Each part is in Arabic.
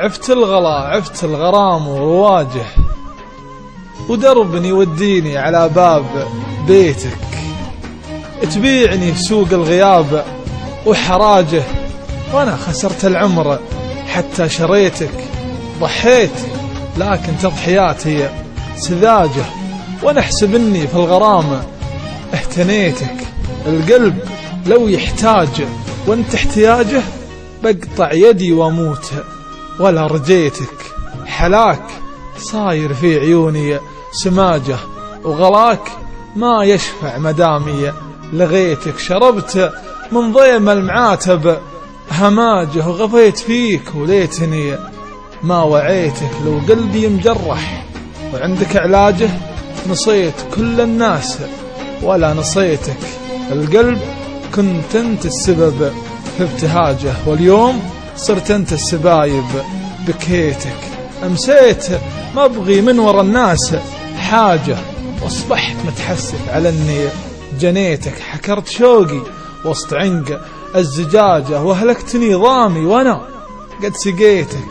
عفت الغلا عفت الغرام ورواجه ودرب يوديني على باب بيتك. تبيعني في سوق الغياب وحراجه. وأنا خسرت العمر حتى شريتك. ضحيت لكن تضحياتي سذاجة. وأنا احسب إني في الغرام اهتنيتك. القلب لو يحتاج وانت احتياجه بقطع يدي وأموت. ولا رجيتك. حلاك صاير في عيوني سماجة وغلاك ما يشفع مدامي. لغيتك شربت من ضيم المعاتب هماجة وغفيت فيك وليتني. ما وعيتك لو قلبي مجرح وعندك علاجه نصيت كل الناس ولا نصيتك القلب كنت انت السبب في ابتهاجه. واليوم صرت أنت السبايب بكيتك. أمسيت ما ابغي من ورا الناس حاجة وأصبحت متحسف على أني جنيتك. حكرت شوقي وسط عنق الزجاجة واهلكتني ضامي وأنا قد سقيتك.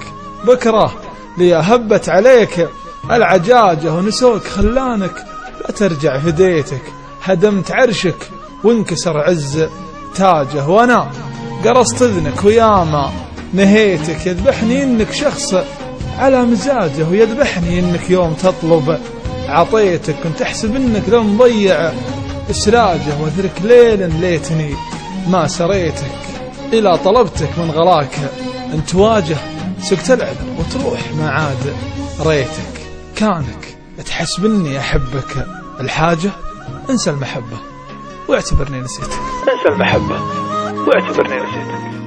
بكرة لي هبت عليك العجاجة ونسوك خلانك لا ترجع فديتك هدمت عرشك وانكسر عز تاجه وأنا قرصت إذنك وياما نهيتك يذبحني إنك شخص على مزاجه ويذبحني إنك يوم تطلب. عطيتك كنت أحسب إنك لو مضيع إسراجه وذرك ليلا ليتني. ما سريتك إلى طلبتك من غلاك أن تواجه سكت العذر وتروح ما عاد ريتك. كانك تحسب إني أحبك. الحاجة انسى المحبة واعتبرني نسيتك. انسى المحبة واعتبرني نسيتك.